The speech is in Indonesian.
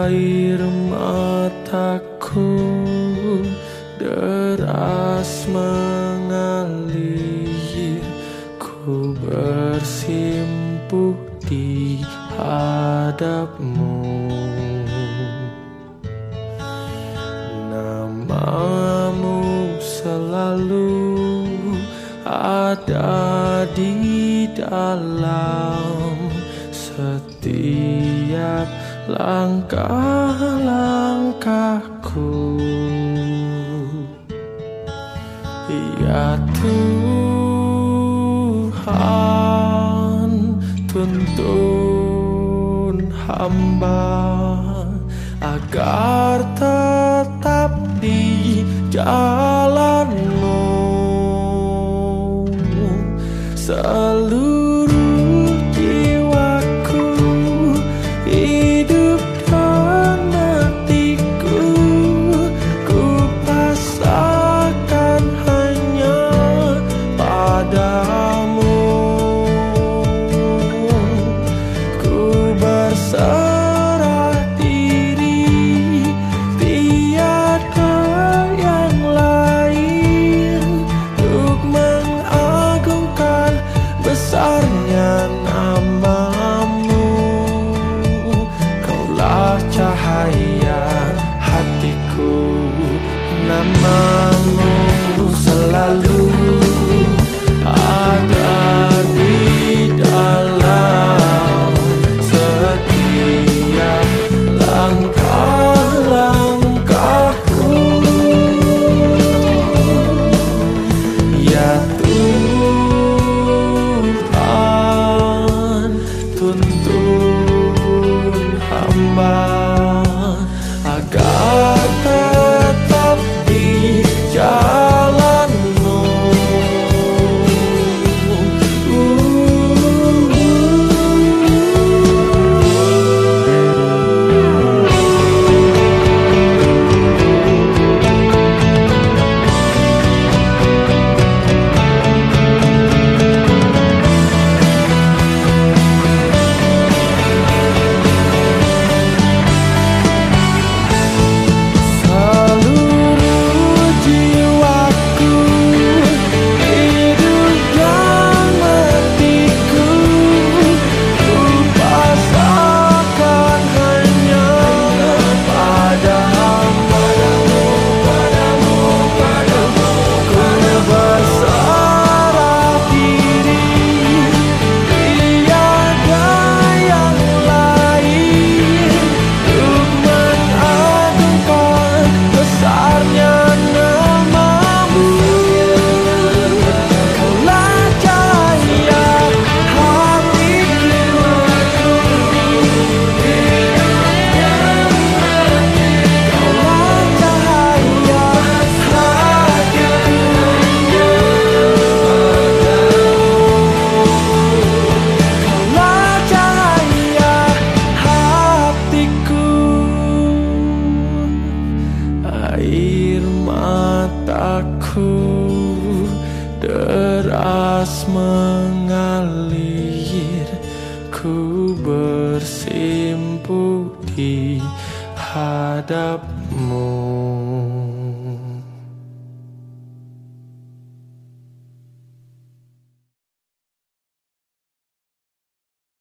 Air mataku deras mengalir. Ku bersimpuh di hadapmu. Namamu selalu ada di dalam langkah-langkahku. Ya Tuhan tuntun hamba agar tetap di jalanmu. Selalu deras mengalir Ku bersimpuh di hadapmu